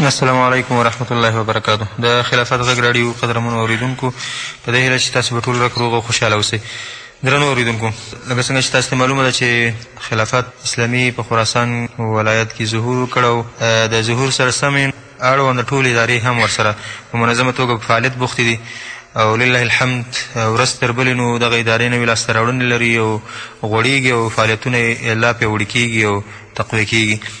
السلام علیکم ورحمت الله وبرکاته د خلافت غږ راډیو قدرمنو اورېدونکو په دې هیله چې تاسو به ټول ورک روغ او خوشحاله اوسئ درنو اورېدونکو لکه څنګه چې تاسو ته معلومه ده چې خلافت اسلامي په خراسان ولایت کې ظهور وکړ او د ظهور سره سم اړوند ټولې ادارې هم ورسره په منظمه توګه په فعالیت بوختې دي او لله الحمد ورځ تر بلې نو دغه ادارې نوې لاسته راوړنې لري او غوړېږي او فعالیتونه یې لا پیاوړي کېږي او تقویه کېږي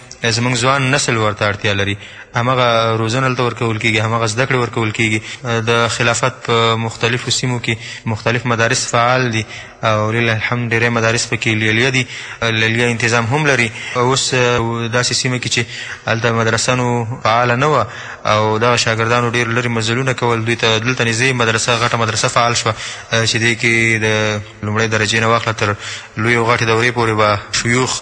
زموږ ځوان نسل ورته اړتیا لري همغه روزنه هلته ورکول کېږي همغه زده کړې ورکول کېږي د خلافت په مختلفو سیمو کې مختلف مدارس فعال دي او لله الحمد ډېری مدارس پکې لیلیه دي لیلیه انتظام هم لري اوس داسې سیمه کې چې هلته مدرسه نو فعاله نه وه او دغه شاګردانو ډېر لرې مزلونه کول دوی ته دلته نږدې مدرسه غټه مدرسه فعال شوه چې دې کې د لومړۍ درجې نه واخله تر لوی او غټې دورې پورې به شیوخ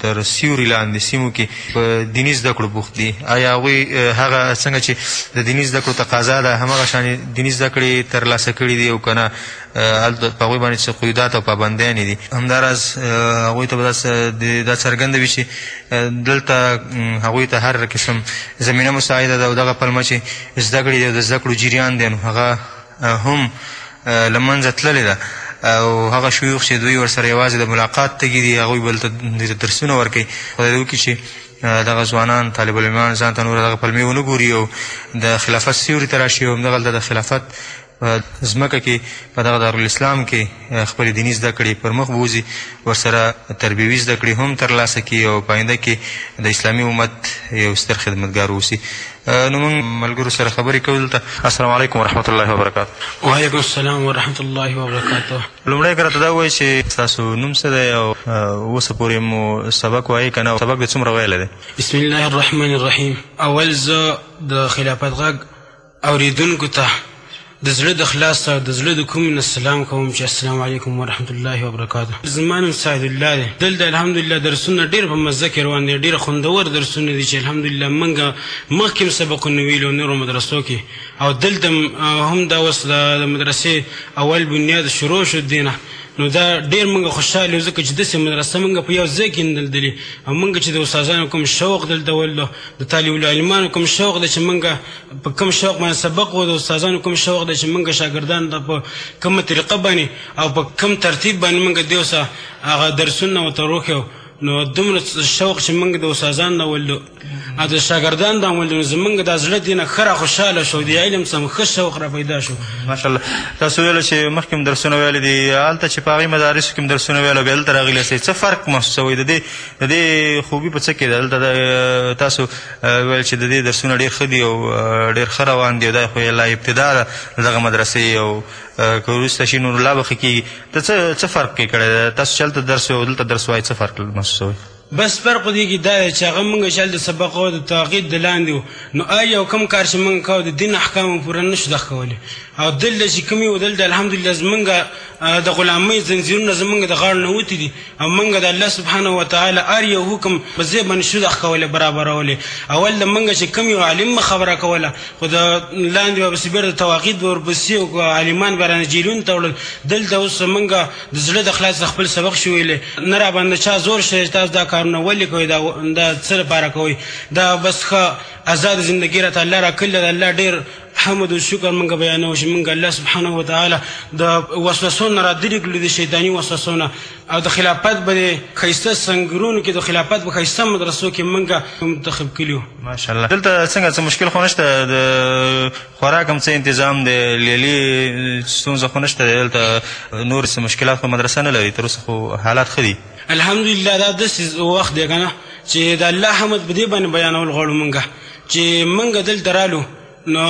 تر سیوري لاندې سیمو کې په دیني زده کړو بوخت دي آیا هغوی هغه څنګه چې د دیني زده کړو تقاضا ده همغه شان دیني زده کړې ترلاسه کړي دي او که نه هلته په هغوی باندې څه قیودات او پابندیانې دي همداراز هغوی ته به دا څرګنده وي چې دلته هغوی ته هر قسم زمینه مساعده ده او دغه پلمه چې زده کړې او د زده کړو جریان دی نو هغه هم له منځه تللې ده او هغه شيوخ چې دوی ورسره یوازې د ملاقات تږي دي هغوی بل ته درسونه ورکوي خدای دې وکړي چې دغه ځوانان طالب العلمان ځان ته نور دغه پلمې ونه ګوري او د خلافت سیوري ته راشي او همدغلته د خلافت په ځمکه کې په دغه دارالاسلام کې خپلې دیني زده کړې پر مخ بوځي ورسره تربیوي زده کړې هم ترلاسه کړي او په آینده کې د اسلامي امت یو ستر خدمتګار اوسي نو موږ ملګرو سره خبرې کوو دلته السلام علیکم ورحمت الله وبرکاته وعلیکم السلام ورحمت الله وبرکاته لومړی که راته دا ووایي چې ستاسو نوم څه دی او اوسه پورې مو سبق وایي که نه سبق دې څومره ویلی دی بسم الله الرحمن الرحیم اول زه د خلافت غږ اورېدونکو ته د زړه د خلاص او د زړه د کومې نه سلام کوم چې السلام علیکم ورحمت الله وبرکاته زما نوم سعید الله دی دلته الحمدلله درسونه ډېر په مزه کې روان دي ډېر خوندور درسونه دي چې الحمدلله موږ مخکې هم سبقونه ویلو نورو مدرسو کې او دلته هم دا اوس د مدرسې اول بنیاد شروع شو دینه نو دا ډیر موږ خوشاله یو ځکه چې داسې مدرسه موږ په یو ځای کې نه لیدلې او موږ چې د استادانو کوم شوق دلته ولید د طالب العلمانو کوم شوق دی چې موږ په کوم شوق باندې سبق وو د استادانو کوم شوق دی چې موږ شاګردان د په کومه طریقه باندې او په کوم ترتیب باندې موږ دیو سه هغه درسونه او تروخه نو دومره شوق چې موږ د استادان نه ولو او د شاګردان د ولو زمونږ د زړه دینه خره خوشاله شو د علم سم ښه شوق را پیدا شو ماشاءالله تاسو ویل چې مخکې درسونه ویل دي هلته چې په هغې مدارسو کې درسونه ویل بیا دلته راغلی څه فرق محسوسوئ د دې د دې خوبي په څه کې ده دلته تاسو وویل چې د دې درسونه ډېر ښه دي او ډېر ښه روان دي او دا خو یې لا ابتدا ده د دغه مدرسې او که وروسته شي نور لا به ښه کېږي ته څه څه فرق کې کړی دی تاسو چې هلته درس او دلته درس وایي څه فرق محسوسوئ بس فرق دی کې دا دی چې هغه موږ چې هلته سبق وو د تعقید د لاندې وو نو هر یو کوم کار چې موږ کوو د دین احکامو پوره نه شو زده کولی او دلته چې کوم یو دلته الحمدلله زموږ د غلامۍ زنځیرونه زموږ د غاړو نه وتي دي او مونږ د الله سبحانه وتعالی هر یو حکم په ځای باندې شو د ښکولې برابرولې اول د مونږ چې کوم یو عالم به خبره کوله خو د لاندې به پسې بیرته تواقید به ورپسې او عالمان به رانه جیلون ته وړل دلته اوس مونږ د زړه د خلاص خپل سبق شو ویلې نه را باندې چا زور شوی چې تاسو دا کارونه ولې کوئ دا دا څه لپاره کوئ دا بس ښه ازاد زندګي راته الله راکړې ده د الله ډېر حمد او شکر مونږ بیانو چې مونږ الله سبحانه و تعالی د وسوسو نه را درې کړو د شیطانی وسوسو نه او د خلافت به خیسته سنگرونو کې د خلافت په خیسته مدرسو کې مونږ منتخب کړیو ماشاءالله دلته څنګه څه مشکل خو نشته د خوراک هم څه تنظیم دی لیلی ستونزه خو نشته دلته نور څه مشکلات خو مدرسه نه لري تر اوسه خو حالات ښه دي الحمدلله دا داسې وخت دی که نه چې د الله حمد په دې باندې بیانول غواړو مونږ چې موږ دلته رالو نو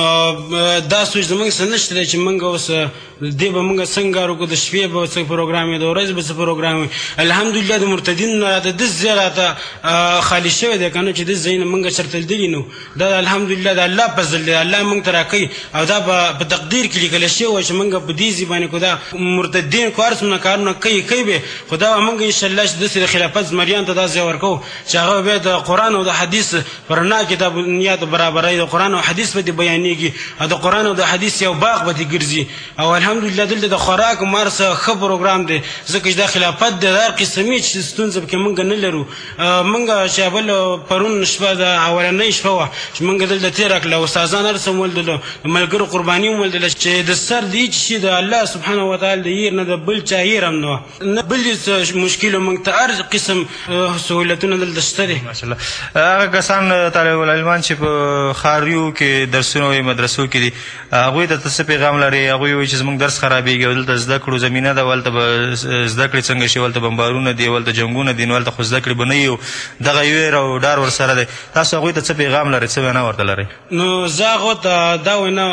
دا سوچ زمونږ سره نشته دی چې موږ اوس دې به موږ څنګه کار وکړو د شپې به څه پروګرام وي د ورځې به څه پروګرام وي الحمدلله د مرتدینو نه راته داسې ځای راته خالي شوی دی که نه چې داسې ځای نه موږ چېرته لیدلي نه دا الحمدلله د الله فضل دی الله موږ ته راکوي او دا به په تقدیر کې لیکل شوی وه چې موږ په دې ځای باندې کو دا مرتدین کو هر څومره کارونه کوي کوي به خو دا به موږ انشاءالله چې داسې د خلافت زمریان ته دا ځای ورکوو چې هغه به د قرآن او د حدیث په رڼا کې د بنیاد برابرۍ د قرآن او حدیث به دې بیانېږي او د قرآن او د حدیث یو باغ به دې ګرځي او الحمدلله دلته د خوراک مار څه ښه پروګرام دی ځکه چې دا خلافت دی دا قسمي چې ستونزه پکې موږ نه لرو موږ چې بل پرون شپه د اولنۍ شپه وه چې موږ دلته تېره کړله استادان هر څه ومولدلو د ملګرو قرباني ومولدله چې د سر دې چې شي د الله سبحانه وتعالی د هیر نه د بل چا هیر هم نه وه نه بل هیڅ مشکل او موږ ته هر قسم سهولتونه دلته شته دي. هغه کسان طالب العلمان چې په ښاریو کې درسونه وایي مدرسو کې دي هغوی ته ته څه پیغام لرې؟ هغوی وایي چې زموږ درس خرابېږي او دلته زده کړو زمینه ده هلته به زده کړې څنګه شي او هلته بمبارونه دي او هلته جنګونه دي نو هلته خو زده کړې به نه وي او دغه وېره او ډار ورسره دی تاسو هغوی ته څه پیغام لرې؟ څه وینا ورته لرې؟ نو زه هغو ته دا وینا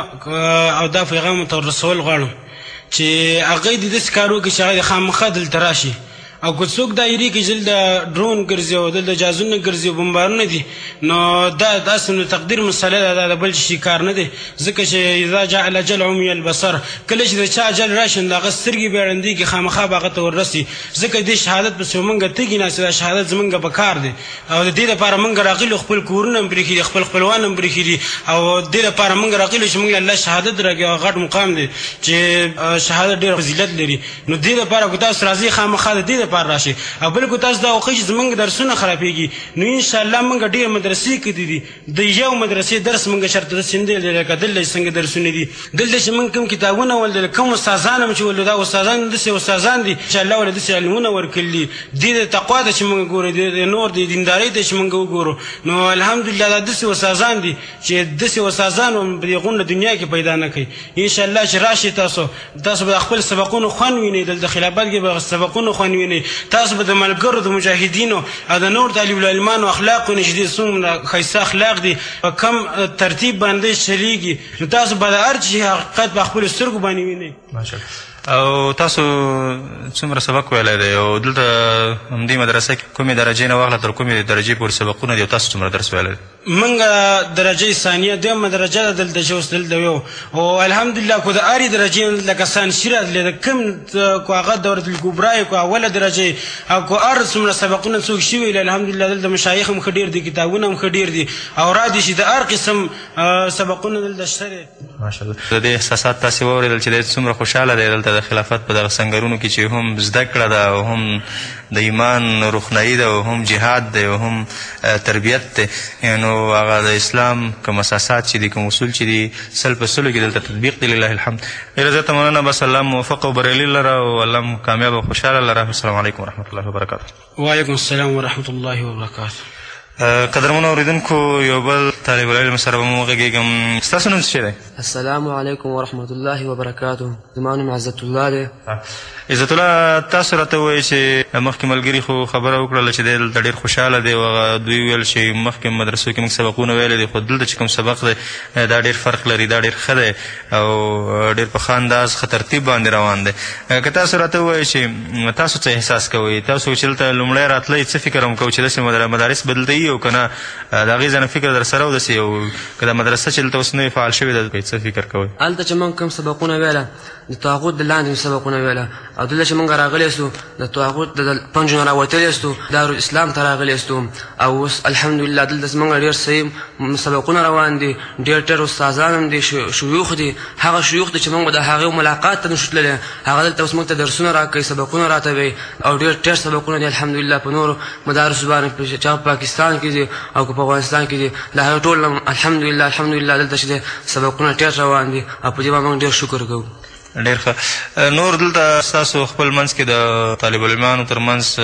او دا پیغام ورته رسول غواړم. چې هغه د داسې کار وکړي چې هغه د خامخا دلته راشي او که څوک دا ایري کې چې دلته ډرون ګرځي او دلته جازونه ګرځي بمبارونه دي نو دا د اصل د تقدیر مسله ده دا د بل شي کار نه دی ځکه چې اذا جاء الاجل عمي البصر کله چې د چا اجل راشي نو هغه سترګې بیا ړندېږي خامخا به هغه ته وررسي ځکه دې شهادت پسې مونږ تږي ناست دا شهادت زمونږ په کار دی او د دې لپاره موږ راغلي خپل کورونه هم پرېښي دي خپل خپلوان هم پرېښي دي او دې لپاره موږ راغلي چې موږ الله شهادت راکړي او غټ مقام دی چې شهادت ډېر فضیلت لري نو دې لپاره که تاسو راځئ خامخا د دې لپاره راشئ او بل که تاسو دا وخی چې زموږ درسونه خرابېږي نو انشاءالله موږ ډېر مدرسې کتي دي د یو مدرسې درس مونږ شرط د سندې لري کدل لږ څنګه درسونه دي دلته چې مونږ کوم کتابونه ولدل کوم استادان هم چې ولدل دا استادان د سه استادان دي چې الله ولې د سه علمونه ورکړي دي د تقوا ته چې مونږ ګورو د نور د دینداري ته چې مونږ وګورو نو الحمدلله د سه استادان دي چې د سه استادان هم په غونډه دنیا کې پیدا نه کوي ان شاء الله چې راشي تاسو تاسو به د خپل سبقونو خوند وینئ، دلته د خلافت کې به د سبقونو خوند وینئ، تاسو به د ملګرو، د مجاهدینو او د نورو طالب العلمانو اخلاق وینئ چې دوی څومره ښایسته اخلاق دي، په کوم ترتیب باندې چلیږي، نو تاسو به د هر چیز حقیقت په خپلو سترګو باندې وینئ. ماشاءالله. او تاسو څومره سبق ویلی دی او دلته همدې مدرسه کې کومې درجې نه واخله تر کومې درجې پورې سبقونه دي او تاسو څومره درس ویلی دی؟ مونږ درجه ثانیه دویمه درجه ده دلته چې اوس دلته یو او الحمدلله کو د اری درجه نه لکه سان سیرات لید کم کو هغه دور د کبرای کو اوله درجه او کو ار سمره سبقونه څوک شي ویل الحمدلله دلته مشایخ هم خډیر دي کتابونه هم خډیر دي او را دي شي د ار قسم سبقونه دلته شته ماشاءالله د دې احساسات تاسو واوریدل چې د څومره خوشاله دی دلته د خلافت په دغه سنگرونو کې چې هم زده کړه ده او هم د ایمان روښنايي ده او هم جهاد دی او هم تربیت دی نو هغه د اسلام کوم اساسات چې دي کوم اصول چې دي سل په سلو کې دلته تطبیق دی لله الحمد ډېره زیاته مننه بس الله موفق او بریالي لره او الله کامیاب او خوشحاله لره السلام علیکم ورحمت الله وبرکاته وعلیکم السلام ورحمت الله وبرکاته قدرمن اوریدونکو یو بل طالب العلم سره به مو وغږېږم ستاسو نوم څه دی السلام علیکم ورحمت الله وبرکاته زما نوم عزت الله دی عزت الله تاسو راته ووایئ چې مخکې ملګري خو خبره وکړله چې دی دلته ډېر خوشحاله دی هغه دوی ویل چې مخکې مدرسو کې موږ سبقونه ویلی دی خو دلته چې کوم سبق دی دا ډېر فرق لري دا ډېر ښه دی او ډېر په ښه انداز ښه ترتیب باندې روان دی که تاسو راته ووایئ چې تاسو څه احساس کوئ تاسو چې دلته لومړی راتلئ څه فکر هم کوئ چې داسې مدارس به دلته یي او که نه د هغې ځای نه فکر در سره او داسې یو که دا مدرسه چې دلته اوس نوې فعال شوې ده څه فکر کوئ هلته چې موږ کوم سبقونه ویله د طاغوت د لاندې سبقونه ویله او دلته چې مونږ راغلی یستو د طاغوت د پنجو نه راوتلی یستو دار اسلام ته راغلی یستو او اوس الحمدلله دلته زمونږ ډېر صحیح سبقونه روان دي ډېر ډېر استادان هم دي شیوخ دي هغه شیوخ دي چې مونږ به د هغې ملاقات ته نشو تللی هغه دلته اوس مونږ ته درسونه راکوي سبقونه راته وي او ډېر ډېر سبقونه دي الحمدلله په نورو مدارسو باندې چې هغه پاکستان کې دي او که په افغانستان کې دي د هغې ټول الحمدلله الحمدلله دلته چې سبقونه ډېر روان دي او په دې باندې مونږ ډېر شکر کوو ډېر ښه. نور دلته ستاسو خپل منځ کې د طالب العلمانو تر منځ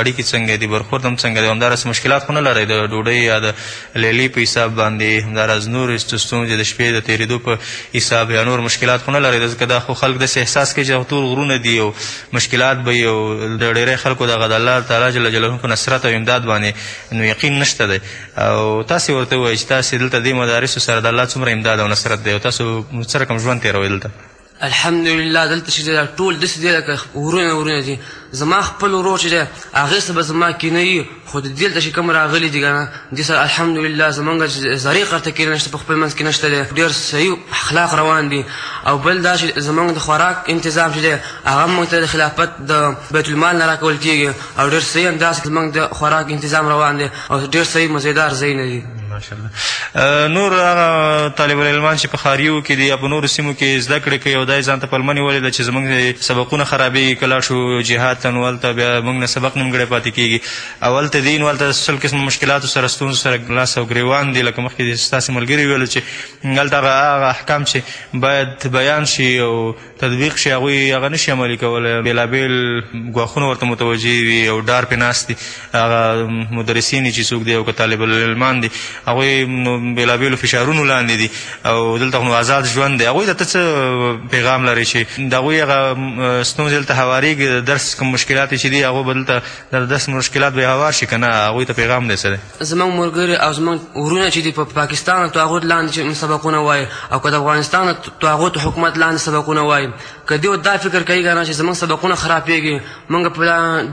اړیکې څنګه دي، برخورد هم څنګه دی، همداراز مشکلات خو نه لرئ د ډوډۍ یا د لیلې په حساب باندې، همداراز نورې ستونزې د شپې د تېرېدو په حساب یا نور مشکلات خو نه لرئ، ځکه دا خو خلک داسې احساس کوي چې هغه ټول غرونه دي او مشکلات به وي او د ډېری خلکو د هغه د الله تعالی جل جلاله په نصرت او امداد باندې نو یقین نشته دی. او تاسې ورته ووایئ چې تاسې دلته دې مدارسو سره د الله څومره امداد او نصرت دی او تاسو څه رقم ژوند تېروئ دلته الحمدلله دلته چې دا ټول داسې دی لکه ورونه ورونه دي زما خپل ورور چې دی هغې سره به زما کینه وي خو دلته چې کوم راغلي دي که نه دې سره الحمدلله زمونږ ذرې قرته کینه نشته په خپل منځ کې نشته دی ډېر صحیح اخلاق روان دي او بل دا چې زمونږ د خوراک انتظام چې دی هغه مونږ ته د خلافت د بیت المال نه راکول کېږي او ډېر صحیح انداز کې زمونږ د خوراک انتظام روان دی او ډېر صحیح مزېدار ځایونه دي ماشاءالله نور هغه طالب العلمان چې په ښاریو کې دي یا په نورو سیمو کې زده کړې کوي او دا یې ځان ته پلمه نیولې ده چې زموږ سبقونه خرابېږي که لاړ شو جهاد ته نو هلته بیا موږ نه سبق نیمګړی پاتې کېږي او هلته دي نو هلته سل قسمه مشکلاتو سره ستونزو سره لاس او ګریوان دي لکه مخکې ستاسې ملګري ویلو چې هلته هغه احکام چې باید بیان شي او تطبیق شي هغوی هغه نشي عملي کولی بېلابېل ګواښونه ورته متوجه وي او ډار پرې ناست دي هغه مدرسین دي چې څوک دی او که طالب العلمان دي هغوی نو بېلابېلو فشارونو لاندې دي او دلته خو نو ازاد ژوند دی هغوی ته ته څه پیغام لرې چې د هغوی هغه ستونزې دلته هوارېږي د درس کوم مشکلات چې دي هغه به دلته د درس مشکلات به یې هوار شي که نه هغوی ته پیغام دی څه دی زموږ ملګري او زموږ ورونه چې په پاکستان او طاغوت لاندې چې سبقونه وایي او که د افغانستان او طاغوت حکومت لاندې سبقونه وایي که دیو دا فکر کوي کنه چې زموږ سبقونه خرابېږي موږ په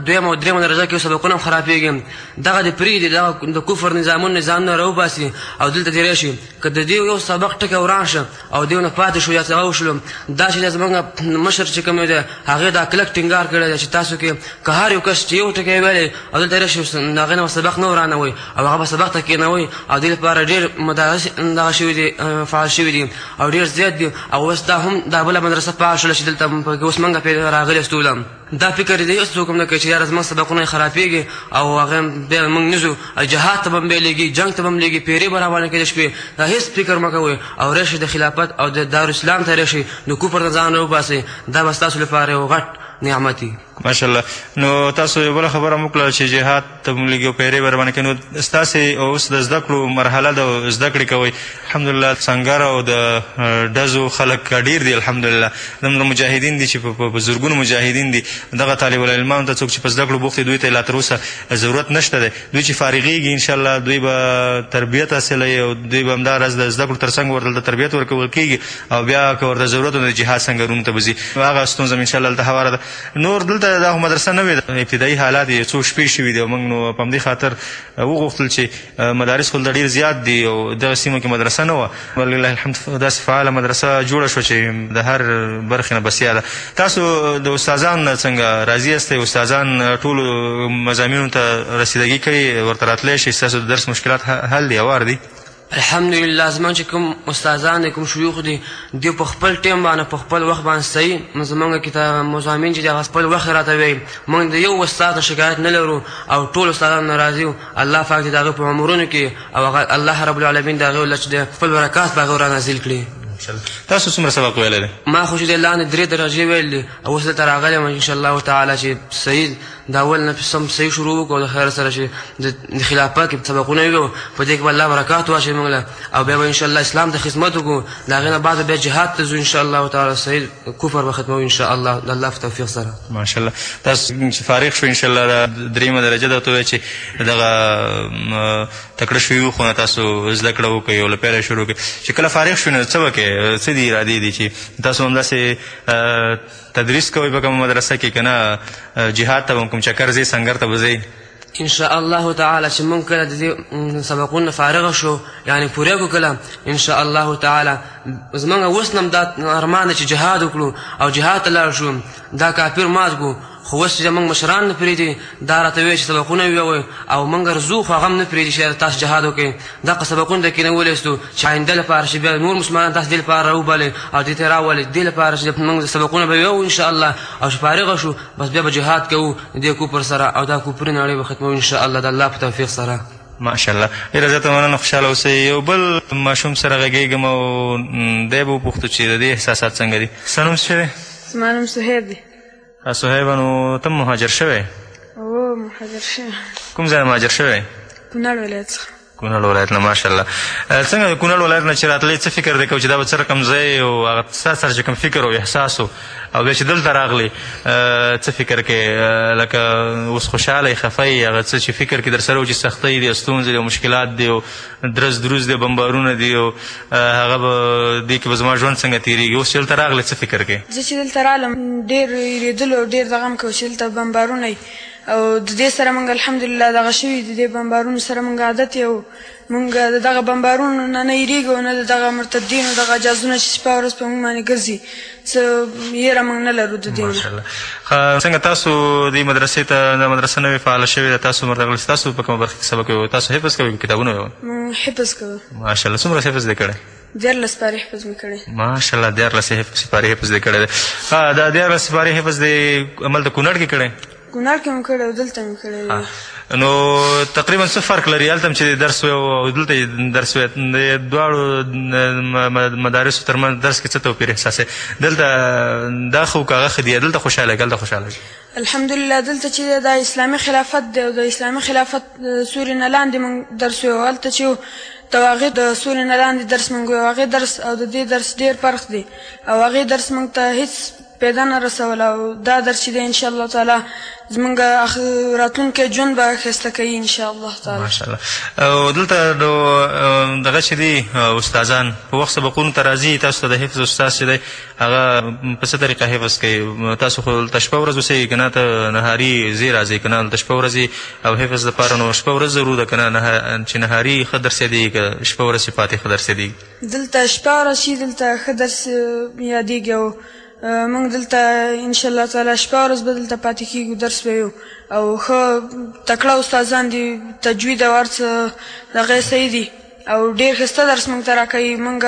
دویم او دریم درجه کې سبقونه هم خرابېږي دغه د پریږدي دغه د کفر نظامونه ځانونه راوباسي او دلته تیرې شي که د دې یو سبق ټکی وران شه او دیو نه پاتې شو یا سره وشلو دا چې زمونږ مشر چې کوم دی هغه دا کلک ټینګار کړی دی چې تاسو کې که هر یو کس چې یو ټکی ویلی او دلته راشي د هغې نه به سبق نه ورانوي او هغه به سبق ته کېنوي او دې لپاره ډېر مدارس دغه شوي دي فعال شوي دي او ډېر زیات دي او اوس دا هم دا بله مدرسه فعال شوله چې دلته پکې اوس مونږ پرې راغلي ستوله دا فکر یې هېڅ څوک هم نه کوي چې یاره زموږ سبقونه یې خرابېږي او هغه هم بیا موږ نه ځو جهاد ته به هم بیا لېږي جنګ ته به هم لېږي پېرې به راباندې کېدای شوې دا هېڅ فکر مه کوئ او راشئ د خلافت او د دارالاسلام ته راشئ د کفر نه ځان راوباسئ دا به ستاسو لپاره یو غټ نعمت وي ماشاءالله نو تاسو یو بل خبره هم وکړه چې جهاد ته مونږ لږ یو پیری ورباندې کوي نو ستاسې اوس د زده کړو مرحله ده زده کړې کوئ الحمدلله سنګر او د ډزو خلک ډېر دي الحمدلله دومره مجاهدین دي چې په زرګونو مجاهدین دي دغه طالب العلمان ته څوک چې په زده کړو بوخت دوی ته لا تر اوسه ضرورت نشته دی دوی چې فارغېږي انشاءالله دوی به تربیت حاصلوي او دوی به همداراز د زده کړو تر څنګ ورته دلته تربیت ورکول کېږي او بیا که ورته ضرورت نو د جهاد سنګرونو ته به ځي هغه ستونزه هم انشاءالله هلته هواره ده نور دلته دا مدرسه نوې ده ابتدایي حالات یې څو شپې شوي دي او موږ نو په همدې خاطر وغوښتل چې مدارس خو دلته ډېر زیات دي او دغه سیمه کې مدرسه نه وه ولله الحمد داسې فعاله مدرسه جوړه شوه چې د هر برخې نه بسیا ده تاسو د استادانو نه څنګه راضي یاستئ استادان ټولو مضامینو ته رسیدګي کوي ورته راتلی شي ستاسو د درس مشکلات حل دي اوار دي الحمدلله زمونږ چې کوم استادان دي کوم شيوخ دي دوی په خپل ټیم باندې په خپل وخت باندې صحیح زمونږ کتاب مزامین چې د هغه خپل وخت راته وایي مونږ د یو استاد شکایت نه لرو او ټول استادان ناراضي یو الله پاک دې د هغه په عمرونو کې او هغه الله رب العالمین د هغه لچ د خپل برکات په هغه نازل کړي تاسو څومره سبق ویلی دی ما خو چې د لاندې درې درجې ویل دي او اوس دلته راغلی یم انشاءالله تعالی چې صحیح دا اول نه سم صحیح شروع وکړو د خیر سره چې د خلافه کې سبقونه ویو په دې کې به الله برکات واچوي موږ له او بیا به ان شاء الله اسلام ته خدمت وکړو د هغې نه بعد بیا جهاد ته ځو ان شاء الله تعالی صحیح کفر به ختموو ان شاء الله د الله په توفیق سره ماشاء الله تاسو چې فارغ شو ان شاء الله دا درېیمه درجه ده ته چې دغه تکړه شوي وو خو نه تاسو زده کړه وکړئ او له پیله شروع کړئ چې کله فارغ شو نو څه وکړئ څه دي ارادې دي چې تاسو همداسې تدریس کوي په کومه مدرسه کې کنه جهاد ته به کوم چکر ځي سنګر ته به ځي ان شاء الله تعالی چې مونږ کله د دې سبقونو فارغ شو یعنی پوره کو کله ان شاء الله تعالی زمونږ اوس نم دا ارمان چې جهاد وکړو او جهاد ته لاړ شو دا کافر مات کو خو اوس چې مونږ مشران نه پرېږدي دا راته وایي چې سبقونه ویوئ او مونږ ارزو خو هغه هم نه پرېږدي چې تاسو جهاد وکړئ دغه سبقونه د کینه ولېستو چې آینده لپاره چې بیا نور مسلمانان تاسو دې لپاره راوبلې او دې ته راولې دې لپاره چې موږ سبقونه به یو ان شاء الله او چې فارغ شو بس بیا به جهاد کوو دې کوپر سره او دا کوپري نړۍ به ختمو ان شاء الله د الله په توفیق سره ماشاءالله ډېره زیاته مننه خوشحاله اوسئ یو بل ماشوم سره غږېږم او دی به وپوښتو چې د دې احساسات څنګه دي ستا نوم څه دی؟ زما نوم صهیب دی صهیبه نو ته مهاجر شوی او مهاجر شوی کوم ځای مهاجر شوی کونړ ولایت څخه کونړ ولایت نه ماشاءالله څنګه د کونړ ولایت نه چې راتلې څه فکر دی کوو چې دا به څه رقم ځای او هغه ستا سره چې کوم فکر او احساس و او بیا چې دلته راغلې څه فکر کې لکه اوس خوشحاله یې خفه یې هغه څه چې فکر کې در سره و چې سختۍ دي ستونزې دي مشکلات دي او درز دروز دی بمبارونه دی او هغه به دې کې به زما ژوند څنګه تېرېږي اوس چې دلته راغلې څه فکر کوې زه چې دلته رالم ډېر وېرېدلو او ډېر دغه م کوه چې دلته بمبارونه وي او د دې سره موږ الحمدلله دغه شوي د دې بمبارونو سره موږ عادت یو موږ د دغه بمبارونو نه نه وېرېږو نه د دغه مرتدینو دغه جازونه چې شپه ورځ په موږ باندې ګرځي څه یېره موږ نه لرو د دې ماشاءالله څنګه تاسو دې مدرسې ته دا مدرسه نوې فعاله شوې ده تاسو مرتغل تاسو په کومه برخه کې سبق ویو تاسو حفظ کوئ کتابونه ویو حفظ کوو ماشاءالله څومره حفظ دې کړی دیارلس سپارې حفظ مې کړی ماشاءالله دیارلس سپارې حفظ دې کړی دا دیارلس سپارې حفظ دې هملته کونړ کې کړی کونړ کې مو کړی او دلته مو کړی دی. نو تقریبا څه فرق لري هلته هم چې درس وی او دلته چې درس وی د دواړو مدارسو ترمنځ درس کې څه توپیر احساسوې دلته دا ښه که هغه ښه دي دلته خوشحاله یې که هلته خوشحاله یې الحمدلله دلته چې دی دا اسلامي خلافت دی او د اسلامي خلافت سوري نه لاندې موږ درس ویو هلته چې د هغې د سوري نه لاندې درس موږ ویو هغې درس او د دې درس ډېر فرق دی او هغې درس موږ ته هېڅ پیدا نه رسوله او دا درس چې دی ان شاء الله تعالی زمونږ راتلونکی ژوند به ښایسته کوي ان شاء الله تعالی ماشاءالله او دلته نو دغه چې دي استادان په وخت سبقونو ته راځي تاسو ته د حفظ استاد چې دی هغه په څه طریقه حفظ کوي تاسو خو دلته شپه ورځ اوسېږي که نه ته نهاري ځې راځې که نه دلته شپه ورځ او حفظ دپاره نو شپه ورځ ضرور ده که نه چې نهاري ښه درس یادېږي که شپه ورځ چې پاتې ښه درس یادېږي دلته شپه راشي دلته ښه درس یادېږي او موږ دلته ان شاء الله تعالی شپه ورځ به دلته پاتې کېږو درس به یو او ښه تکړه استادان دي تجوید او هر څه د هغې صحیح دي او ډېر ښایسته درس موږ ته راکوي موږ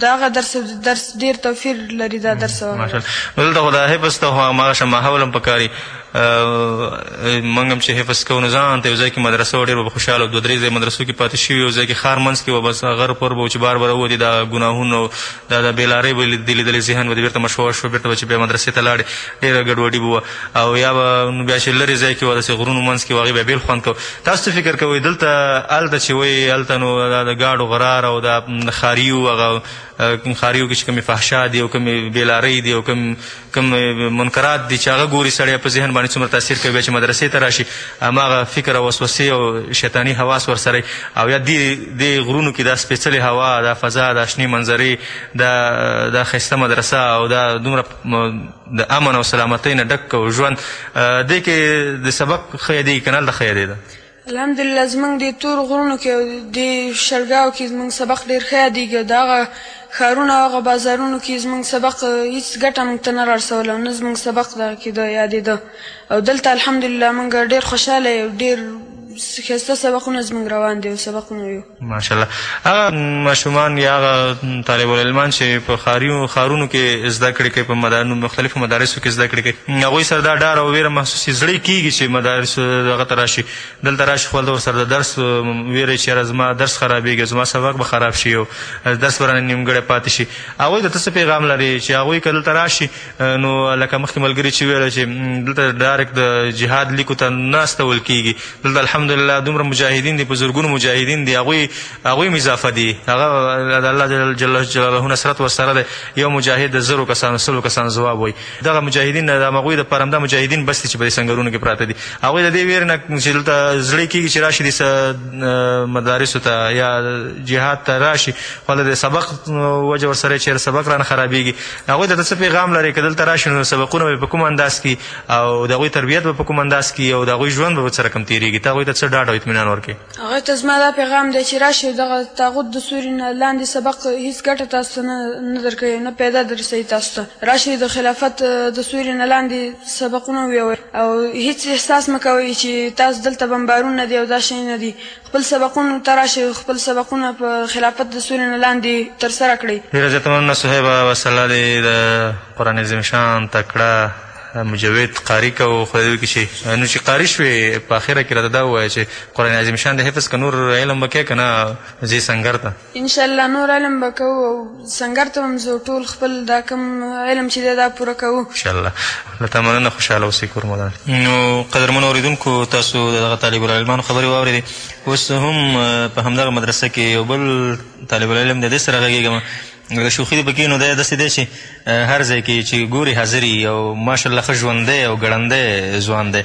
د هغه درس او د درس ډېر توپیر لري دا درس او هغه درس دلته خو د حفظ ته خو هماغه شان ماحول هم پکار وي موږ هم چې حفظ کوو نو ځان ته یو ځای کې مدرسه وه ډېر به خوشحاله دوه درې ځای مدرسو کې پاتې شوي یو ځای کې ښار منځ کې وه بس غر پر به چې بار بار ووتې دا ګناهونه دا د بېلارۍ به دې لیدلې ذهن به دې بېرته مشوه شو بېرته به چې بیا مدرسې ته لاړې ډېره ګډوډي به وه او یا به نو بیا چې لرې ځای کې وه داسې غرونو منځ کې وه هغې بیا بېل خوند کوو تاسو څه فکر کوئ دلته هلته چې وایي هلته نو دا د ګاډو غرار او دا ښاریو هغه ښاریو کې چې کومې فحشا دي او کومې بېلارۍ دي او کوم کوم منکرات دي چې هغه ګوري سړی په ذهن باندې څومره تاثیر کوي چې مدرسې ته راشي هماغه فکر او وسوسې او شیطاني حواس ورسره او یا دې دې غرونو کې دا سپېڅلې هوا دا فضا دا شنې منظرې دا دا ښایسته مدرسه او دا دومره د امن او سلامتۍ نه ډک ژوند دې کې د سبق ښه یادېږي که نه هلته ښه یادېده الحمدلله زمونږ دې تور غرونو کې او دې شلګاو کې زمونږ سبق ډېر ښه یادېږي او د هغه ښارونو او هغه بازارونو کې زمونږ سبق هیڅ ګټه مونږ ته نه رارسوله او نه زمونږ سبق دغه کېده یادېده او دلته الحمدلله مونږ ډېر خوشحاله یو ډېر ښایسته سبقونه زمونږ روان دي او سبقونه یو ماشاءالله هغه ماشومان یا هغه طالب العلمان چې په ښاریو ښارونو کې زده کړې کوي په مدار... مختلفو مدارسو کې زده کړې کوي هغوی سره دا ډار او ویره محسوسي زړه کېږي چې مدارس هغه ته راشي دلته راشي خپل دور سره د درس ویره چې یاره زما درس خرابېږي زما سبق به خراب شي او درس به رانه نیمګړی پاتې شي هغوی ته ته څه پیغام لرې چې هغوی که دلته راشي نو لکه مخکې ملګري چې ویل چې دلته ډایرکټ د جهاد لیکو ته نه استول کېږي دلته الحمدلله دومره مجاهدین دي په زرګونو مجاهدین دي هغوی هغوی هم اضافه دي هغه د الله جل جلاله نصرت ورسره دی یو مجاهد د زرو کسانو سلو کسانو ځواب وایي دغه مجاهدین د هغوی د پرمده مجاهدین بس دي چې په دې سنګرونو کې پراته دي هغوی د دې ویرې نه چې دلته زړه کېږي چې راشي دې مدارسو ته یا جهاد ته راشي خو د سبق وجه ورسره چې سبق رانه خرابېږي هغوی ته ته څه پیغام لرې که دلته راشي نو سبقونه به په کوم انداز کي او د هغوی تربیت به په کوم انداز کي او د هغوی ژوند به په څه رقم تېرېږي ته هغوی ته څه ډاډ او اطمینان ورکړې هغوی ته زما دا پیغام دی چې راشئ دغه طاغوت د سوري نه لاندې سبق هیڅ ګټه تاسو ته نه نه درکوي نه پیدا درسوي تاسو ته راشئ د خلافت د سوري نه لاندې سبقونه ویوئ او هیڅ احساس مه کوئ چې تاسو دلته بمبارونه دي او دا شیونه دي خپل سبقونو ته راشئ او خپل سبقونه په خلافت د سورې نه لاندې ترسره کړئ. ډېره زیاته مننه صهیبه بس الله دې د قران عظیم شان تکړه مجوید قاري که او خدای دې وکړي چې نو چې قاري شوې په اخره کې راته دا ووایه چې قران عظیم شان دې حفظ که نور علم به کوې که نه ځې سنګر ته. انشاالله نور علم به کوو او سنګر ته هم ځو ټول خپل دا کوم علم چې دی دا پوره کوو. انشاالله له تا مننه خوشحاله اوسئ کورمدان. نو قدرمنو اورېدونکو تاسو د دغه طالب العلمانو خبرې واورېدې اوس هم په همدغه مدرسه کې یو بل طالب العلم دی دې سره غږېږم لږه شوخي دې پکې نو دی داسې دی چې هر ځای کې چې ګوري حاضر یي او ماشاءالله ښه ژوندی او ګړندی ځوان دی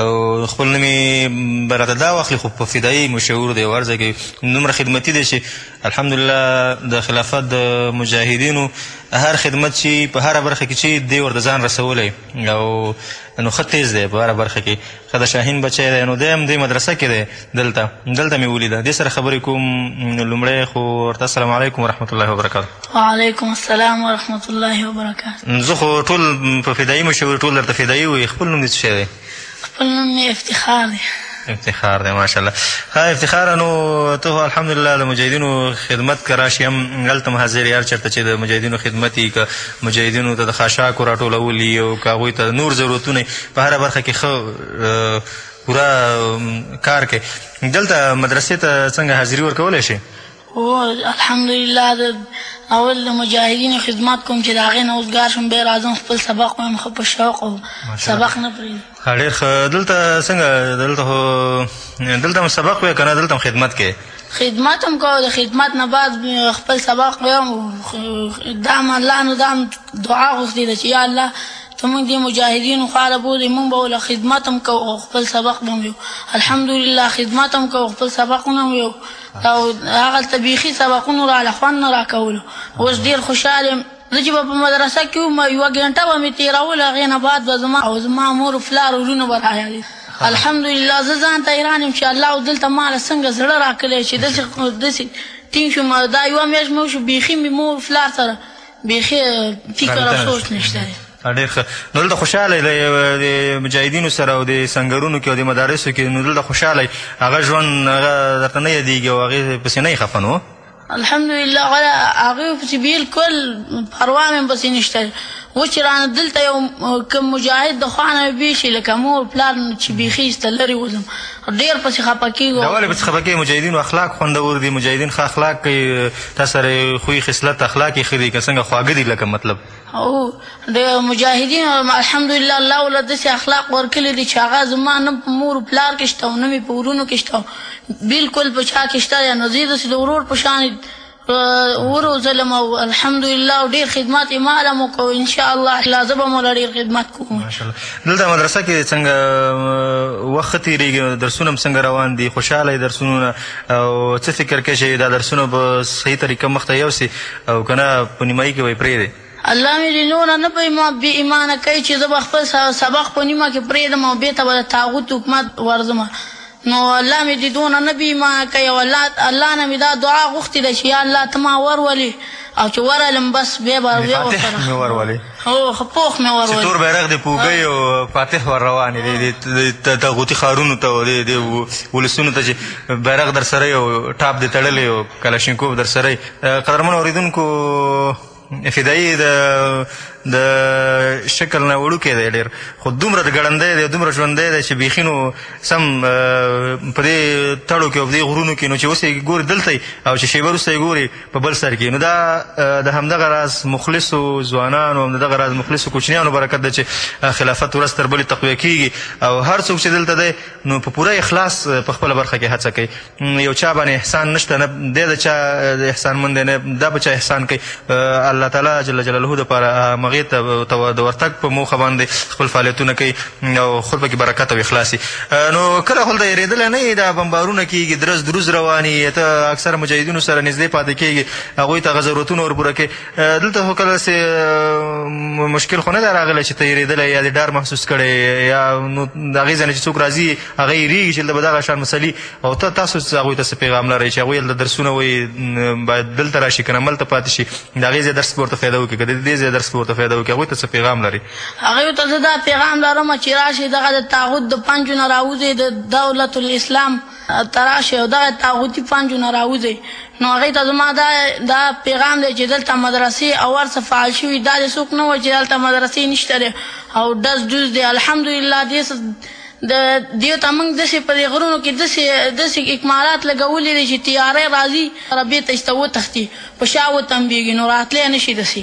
او خپل نوم یې به راته دا واخلي خو په فدایي مشهور دی او هر ځای کې دومره خدمتي دی چې الحمدلله د خلافت د مجاهدینو هر خدمت چې په هره برخه کې چې دی ورته ځان رسولی او نو ښه تیز دی په هره برخه کې ښه د شاهین بچی دی نو دی هم دې مدرسه کې دی دلته دلته مې ولیده دې سره خبرې کوم نو لومړی خو ورته السلام علیکم ورحمت الله وبرکاته وعلیکم السلام ورحمت الله وبرکاته زه خو ټول په فدایي مشهور ټول درته فدایي وي خپل نوم دې څه شی دی خپل نوم مې افتخار دی افتخار دی ماشاءالله ها افتخار نو ته الحمدلله د مجاهدینو خدمت که راشي هم هلته هم حاضر یې هر چېرته چې د مجاهدینو خدمت یي که مجاهدینو ته د خاشاکو راټولول یې او که هغوی ته نور ضرورتونه یې په هره برخه کې ښه پوره کار کوي دلته مدرسې ته څنګه حاضري ورکولی شي هو الحمدلله د اول د مجاهدینو خدمت کوم چې د هغې نه اوزګار شم بیا راځم خپل سبق وایم ښه په شوق او سبق نه پرېږدم ها ډېر ښه دلته څنګه دلته خو دلته هم سبق وی که نه دلته هم خدمت کې خدمت هم کوو د خدمت نه بعد خپل سبق ویم دا هم الله نو دا هم دعا غوښتې ده چې یا الله ته موږ دې مجاهدینو خواله بولې موږ به له خدمت هم کوو او خپل سبق به هم یو الحمدلله خدمت هم کوو خپل سبقونه هم یو او هغلته بیخي سبقونو راله خوند نه راکولو اوس ډېر خوشحال یم زه چې به په مدرسه کې وم، یوه ګېنټه به مې تېروله، هغې نه بعد به زما او زما مور و فلار ورونه به رایادېدل. الحمدلله زه ځان ته حیران یم چې الله او دلته ما له څنګه زړه راکړی چې داسې داسې ټینګ شوم. دا یوه میاشت مې وشو بیخي مې مور و فلار سره بیخي فکر او سوچ نشته دی. ډېر ښه. نو دلته خوشحاله یې د مجاهدینو سره او د سنګرونو کې او د مدارسو کې نو دلته خوشحاله یې هغه ژوند هغه درته نه یادېږي او هغې پسې نه یې خفه نو؟ الحمدلله غلا هغه پسې بالکل پروا مې پسې نشته و چې رانه دلته یو کوم مجاهد د خوانه بیخي لکه مور پلار چې بیخي ست لري وزم ډیر پسې خپه کیږو دا ولې پسې خپه کیږي مجاهدین اخلاق خوندور دي مجاهدین ښه اخلاق کوي تاسو سره خوې خصلت اخلاق یې ښه دي که څنګه خواږه دي لکه مطلب او د مجاهدین الحمدلله الله ول داسې اخلاق ورکړي دي چې هغه زما نه په مور پلار کې شته نه مې په ورونو کې شته بالکل په چا کې شته نو زه داسې د ورور په شان وروزلم او الحمدلله ډیر خدمات یې ماله مو کو ان شاء الله لا زه به مو لا ډیر خدمت کوم ماشاءالله دلته مدرسه کې څنګه وخت تیریږي درسونه هم څنګه روان دي خوشاله درسونه او څه فکر کوي چې دا درسونه په صحیح طریقه مخته یوسي او کنه په نیمايي کې به یې پرېږدې. الله مې دې نور نه په ایمان بې ایمانه کوي چې زه به خپل سبق په نیمه کې پرېږدم او بېرته به د طاغوت حکومت ورځم نو الله مې دې دونه نه بې ایمانه کوي او الله الله نه مې دا دعا غوښتې ده چې یا الله ته ما ورولې او چې ورلم بس بیا به یعنې فاتح مې ورولې هو ښه پوخ مې ورولې چې تور بیرغ دې په اوږه یې او فاتح ور روان یې دې طاغوتي ښارونو ته او دې ولسونو ته چې بیرغ درسره یې او ټاپ دې تړلی او کلاشینکوف درسره یې قدرمن اوریدونکو فدایي د د شکل نه وړوکی دی ډېر خو دومره د ګړندی دی دومره ژوندی دی چې بیخي نو سم په دې تړو کې او په دې غرونو کې نو چې اوس یې ګوري دلته او چې شیبه وروسته یې ګوري په بل سر کې نو دا د همدغه راز مخلصو ځوانانو او دغه راز مخلصو کوچنیانو برکت دی چې خلافت ورځ تر بلې تقویه کېږي او هر څوک چې دلته دی نو په پوره اخلاص په خپل برخه کې هڅه کوي نو یو چا باندې احسان نشته نه دی د چا احسان مند نه دا په چا احسان کوي الله تعالی جل جلاله د پاره مغه ته د ورتګ په موخه باندې خپل فعالیتونه کوي او خپل پکې برکت او اخلاص نو کله خل د ریدل نه دا بمبارونه کیږي درز دروز رواني ته اکثر مجاهدینو سره نږدې پاتې کیږي هغه ته غزرتون اور پوره کې دلته خو کله داسې مشکل خو نه دی راغلی چې ته یېرېدلی یا دې ډار محسوس کړی یا نو د هغې ځای نه چې څوک راځي هغه یېرېږي چې دلته به دغه شان مسلي او ته تاسو هغوی ته څه پیغام لرئ چې هغوی هلته درسونه وایي باید دلته راشي که نه هملته پاتې شي د هغې ځای درس به ورته فایده وکړي که د دې ځای درس به ورته فایده وکړي هغوی ته څه پیغام لرې هغوی ته زه دا پیغام لرم چې راشي دغه د طاغوت د پنجو نه راوځي د دولت الاسلام ته راشئ او دغه طاغوتي پنجو نه راوځئ نو هغوی ته زما دا دا پیغام دی چې دلته مدرسې او هر څه فعال شوي دا دې څوک نه وایي چې دلته مدرسې نشته دی او ډز ډوز دی الحمدلله دې د دیو ته موږ داسې په دې غرونو کې داسې داسې اکمالات لګولي دي چې تیاره راځي ربې ته چې ته وتښتي په شا وتمبېږي نو راتلی نه شي داسې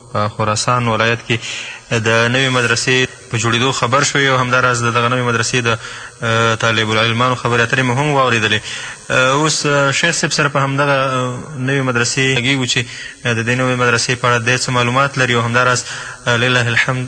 په خراسان ولایت کې د نوې مدرسې په جوړېدو خبر شوی او همداراز د دغه نوې مدرسې د طالب العلمانو خبرې اترې مو هم واورېدلې. اوس شیخ صاحب سره په همدغه نوې مدرسې غږېږو چې د دې نوې مدرسې په اړه دی څه معلومات لري او همداراز لله الحمد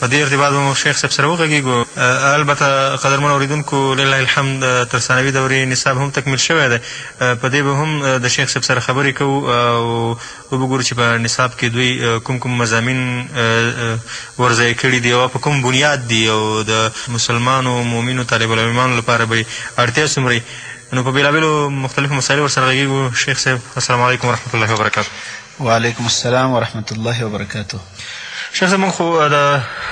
په دې ارتباط به مو شیخ صاحب سره وغږیږو. البته قدرمنو اوریدونکو لله الحمد تر ثانوي دورې نصاب هم تکمیل شوی دی په دې به هم د شیخ صاحب سره خبرې کوو او وبه ګورو چې په نصاب کې دوی کوم کوم مضامین ورځای کړي دي او په کوم بنیاد دي او د مسلمانو مؤمنو طالب العلمانو لپاره به یې اړتیا څومره وي نو په بیلابیلو مختلفو مسایلو ورسره غږیږو. شیخ صاحب السلام علیکم ورحمت الله وبرکاته. وعلیکم السلام ورحمت الله وبرکاته شیخ زمونږ خو د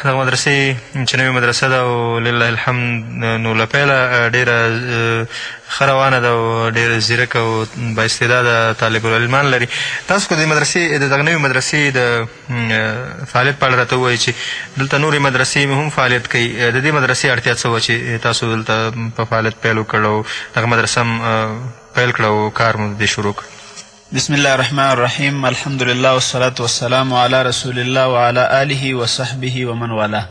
دغه مدرسې چې نوې مدرسه ده او لله الحمد نو له پیله ډېره ښه روانه ده او ډېر ځیرک او بااستعداده طالب العلمان لري تاسو که د مدرسې د دغه نوې مدرسې د فعالیت په اړه راته ووایي چې دلته نورې مدرسې هم فعالیت کوي د دې مدرسې اړتیا څه وه چې تاسو دلته په فعالیت پیل وکړ او دغه مدرسه هم پیل کړه او کار مو دې شروع کړ بسم الله الرحمن الرحيم الحمد لله والصلاة والسلام على رسول الله وعلى آله وصحبه ومن والاه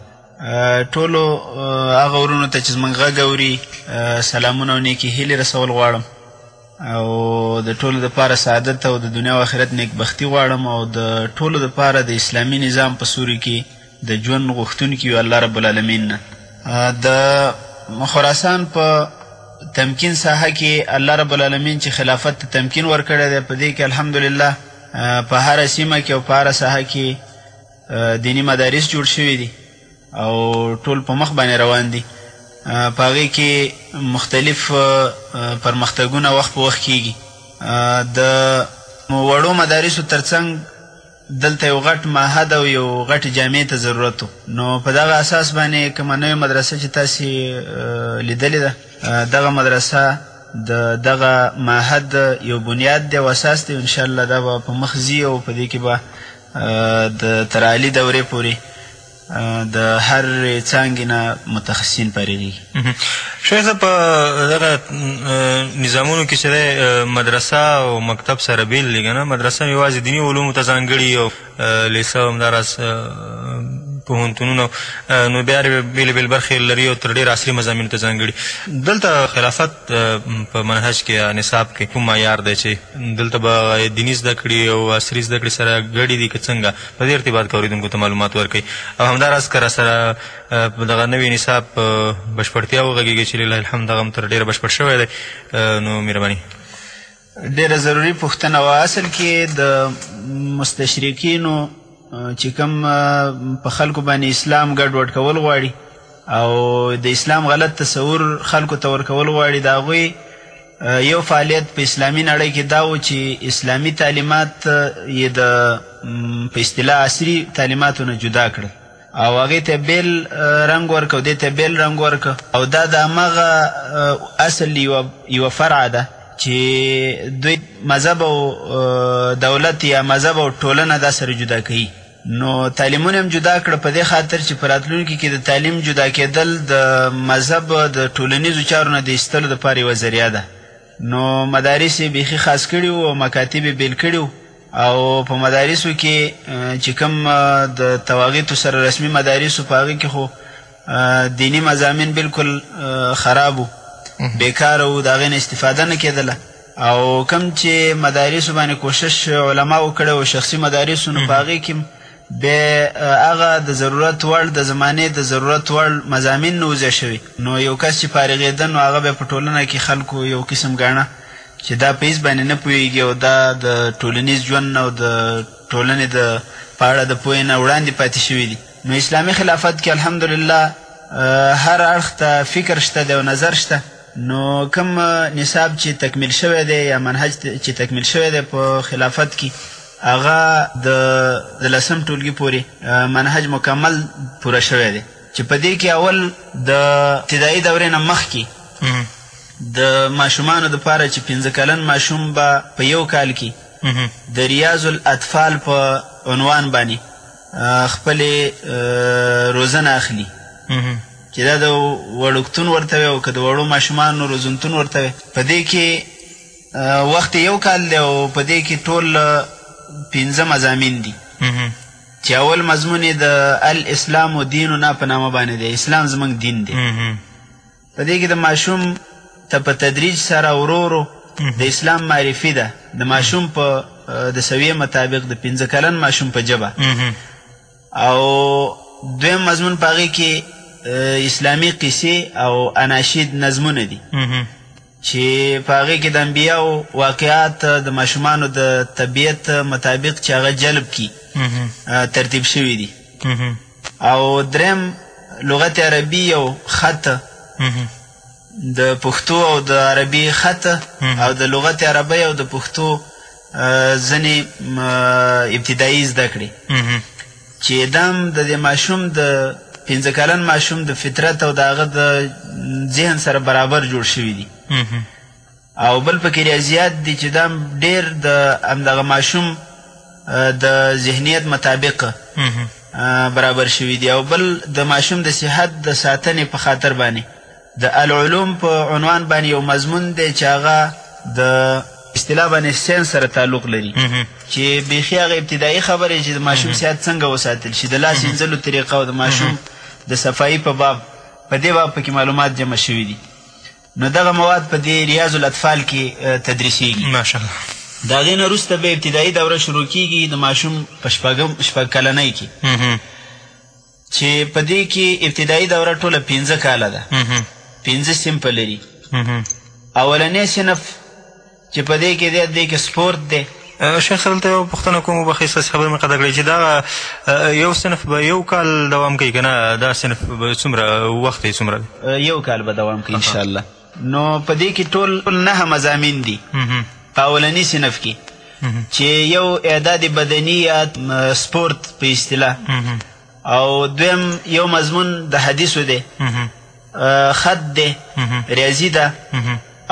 ټولو هغه ورونو ته چې زموږ غږ اوري سلامونه او نیکې هیلې رسول غواړم او د ټولو دپاره سعادت او د دنیا او آخرت نیکبختي غواړم او د ټولو دپاره د اسلامي نظام په سوري کې د ژوند غوښتونکي يو الله رب العالمين نه د خراسان په تمکين ساحه کې الله رب العالمين چې خلافت ته تمکين ورکړی دی په دې کې الحمدلله په هر سیمه کې او په هر ساحه کې دینی مدارس جوړ شوي دي او ټول په مخ باندې روان دي په هغې کې مختلف پرمختګونه وخت په وخت کیږي د وړو مدارسو ترڅنګ دلته یو غټ معهد او یو غټې جامعې ته ضرورت و، نو په دغه اساس باندې کومه نوې مدرسه چې تاسې لیدلې ده، دغه مدرسه د دغه معهد یو بنیاد دی او اساس دی او ان شاءالله دا به په مخ ځي او په دې کې به د تر عالي دورې پورې د هرې څانګې نه متخصصین فارغېږي. شیخ صاحب په دغه نظامونو کې چې دی مدرسه او مکتب سره بېل دي که نه، مدرسه هم یوازې دیني علومو ته ځانګړي او لېسه او همداراز پوهنتونونه نو بیا بېلې بېلې برخې لري او تر ډېره عصري مضامینو ته ځانګړي. دلته خلافت په منهج کې یا نصاب کې کوم معیار دی چې دلته به دیني زده کړې او عصري زده کړې سره ګډې دي که څنګه؟ په دې ارتباط که اورېدونکو ته معلومات ورکړئ او همداراز که راسره په دغه نوي نصاب په بشپړتیا وغږېږئ چې لله الحمد هغه هم تر ډېره بشپړ شوی دی نو مهرباني ډېره ضروري پوښتنه وه اصل کې د مستشرقینو چې کوم په خلکو باندې اسلام ګډوډ کول غواړي او د اسلام غلط تصور خلکو ته ورکول غواړي د هغوی یو فعالیت په اسلامي نړۍ کې دا و چې اسلامي تعلیمات یې د په اصطلاح عصري تعلیماتو نه جدا کړل او هغې ته یې بېل رنګ ورکړ او دې ته یې بېل رنګ ورکړ او دا د همغه اصل یوه یوه فرع ده چې دوی مذهب او دولت یا مذهب او ټولنه دا سره جدا کوي. نو تعلیمونه هم جدا کړه په دې خاطر چې په راتلونکي کې د تعلیم جدا کېدل د مذهب د ټولنیزو چارو نه د ایستلو لپاره یوه ذریعه ده نو مدارس یې بیخي خاص کړي وو او مکاتب یې بېل کړي وو او په مدارسو کې چې کوم د تواغیتو سره رسمي مدارس وو په هغه کې خو دیني مضامین بالکل خراب وو بېکاره وو د هغې نه استفاده نه کېدله او کوم چی مدارسو باندی کوشش علماو کړی او شخصی مدارسو نو په هغی کی به هغه د ضرورت وړ د زمانی د ضرورت وړ مضامین نه وضع شوی نو یو کس چی فارغیده نو هغه به په ټولنه کی خلکو یو قسم ګڼه چی دا په هیڅ باندی نه پوهیږی او دا د ټولنیز ژوند او د ټولنی د په اړه د پوهی نه وړاندی پاتی شوی دی نو اسلامی خلافت کی الحمدلله هر اړخ ته فکر شته دی او نظر شته نو کوم نصاب چی تکمیل شوی دی یا منهج چی تکمیل شوی دی په خلافت کی هغه د د لسم ټولګی پوری منهج مکمل پوره شوی دی چی په دی کی اول د ابتدایی دوری نه مخکی د ماشومانو د پاره چی پنځه کلن ماشوم به په یو کال کی د ریاض الاطفال په عنوان بانی خپلې روزنه اخلي چې دا د وړوکتون ورته وي او که د وړو ماشومانو روزنتون ورته وي په دې کې وخت یو کال دی او په دې کې ټول پنځه مضامین دي چې اول مضمون یې د الاسلام و دیننا په نامه باندې دی اسلام زموږ دین دی په دې کې د ماشوم ته په تدریج سره ورو ورو د اسلام معرفي ده د ماشوم په د سویې مطابق د پنځه کلن ماشوم په جبه او دویم مضمون په هغې کې اسلامي قصې او اناشید نظمونه دي چې په هغې کې د انبیاو واقعات د ماشومانو د طبیعت مطابق چې هغه جلب کی ترتیب شوي دي او دریم لغت عربي یو خط د پښتو او د عربي خط او د لغت عربي او د پښتو ځنې ابتدایي زده کړې چې دا هم د دې ماشوم د پنځه کلن ماشوم د فطرت او د هغه د ذهن سره برابر جوړ شوي دي او بل پکې ریاضیات دي چې دا ډېر د همدغه ماشوم د ذهنیت مطابق برابر شوي دي او بل د ماشوم د صحت د ساتنې په خاطر باندې د العلوم په عنوان باندې یو مضمون دی چې هغه د اصطلاح باندې ساینس سره تعلق لري چې بیخي هغه ابتدایي خبرې چې د ماشوم صحت څنګه وساتل شي د لاس مینځلو طریقه او د ماشوم د صفایي په باب په دې باب پکې معلومات جمع شوي دي نو دغه مواد په دې ریاض الاطفال کې تدریسیږي. ماشاءالله. د هغې نه وروسته بیا ابتدایي دوره شروع کیږي د ماشوم په شپږم شپږ کلنۍ کې چې په دې کې ابتدایي دوره ټوله پنځه کاله ده. پنځه صنفه لري. اولنی صنف چې په دې کې دی دې کې سپورت دی. شیخ صاحب دلته یوه پوښتنه کوم وبخښئ ستاسې خبره مې قطع کړې چې دغه یو صنف به یو کال دوام کوي که نه دا صنف به څومره وخت یې څومره دی یو کال به دوام کوي انشاءالله نو په دې کې ټول نهه مضامین دي په اولني صنف کې چې یو اعداد بدني یا سپورت په اصطلاح او دویم یو مضمون د حدیثو دی خط دی ریاضي ده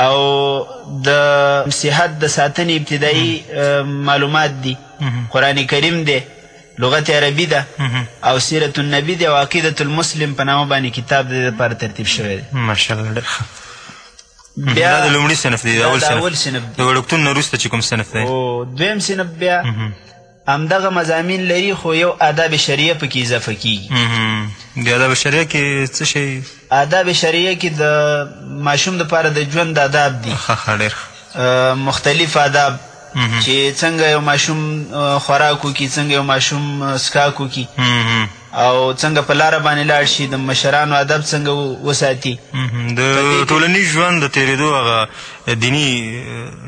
او د صحت د ساتنې ابتدایي معلومات دي قرآن کریم دی لغت عربي ده او سیرت النبي دی او عقیدت المسلم په نامه باندې کتاب د دې لپاره ترتیب شوی دی ماشاءالله ډېر ښه بیا دا د لومړي صنف دی د اول صنف د وړکتون نه وروسته چې کوم صنف دی او دویم صنف بیا همدغه مضامین لري خو یو آداب شرعیه پکې اضافه کیږي. د آداب شرعیه کې څه شی دي؟ آداب شرعیه کې د ماشوم لپاره د ژوند آداب دي. ښه ښه ډېر ښه. مختلف آداب چې څنګه یو ماشوم خوراک وکړي، څنګه یو ماشوم څښاک وکړي. او څنګه په لاره باندې لاړ شي، د مشرانو ادب څنګه وساتي. د ټولنیز ژوند د تېرېدو هغه دیني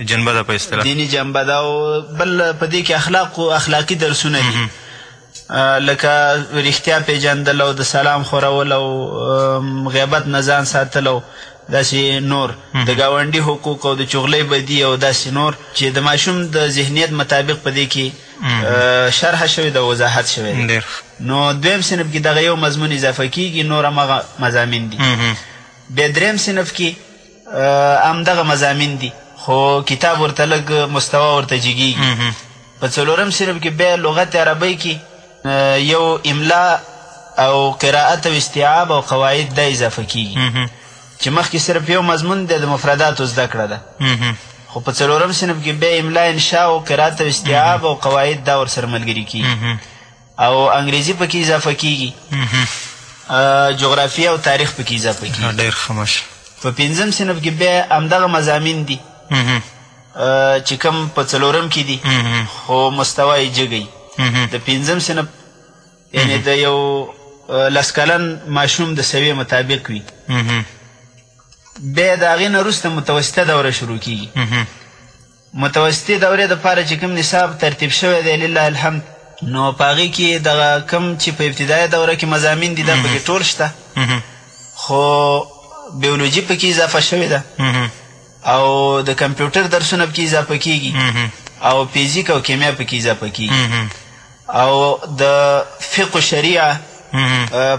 جنبه ده په اصطلاح. دیني جنبه ده او بل په دې کې اخلاق او اخلاقي درسونه دي لکه رښتیا پېژندل او د سلام خورول او غیبت نه ځان ساتل او داسې نور، د ګاونډي حقوق او د چغلۍ بدي او داسې نور چې د ماشوم د ذهنیت مطابق په دې کې شرح شوی ده او وضاحت شوی دی ډېر ښه نو دویم صنف کې دغه یو مضمون اضافه کیږي نور همغه مضامین دي بیا دریم صنف کې همدغه مضامین دي خو کتاب ورته لږ مستوا ورته جګیږي په څلورم صنف کې بیا لغت عربۍ کې یو املا او قرائت او استیعاب او قواعد دا اضافه کیږي چې مخکې صرف یو مضمون دی د مفرداتو زده کړه ده خو په څلورم صنف کې بیا املا انشاء او قرات او استیعاب او قواعد دا ورسره ملګري کیږي او انګریزي پکې اضافه کیږي جغرافیه او تاریخ پکې اضافه کیږي ډېر ښه ماشه په پنځم صنف کې بیا همدغه مضامین دي چې کوم په څلورم کې دي خو مستوا یې جګوي د پنځم صنف یعنې د یو لس کلن ماشوم د سویې مطابق وي بیا د هغې نه وروسته متوسطه دوره شروع کیږي متوسطې دورې دپاره چې کوم نصاب ترتیب شوی دی لله الحمد نو په هغې کې دغه کوم چې په ابتدایه دوره کې مضامین دي دا پکې ټول شته خو بیولوژي پکې اضافه شوې ده او د کمپیوټر درسونه پکې اضافه کیږي او فزیک او کیمیا پکې اضافه کیږي او د فقه شریعه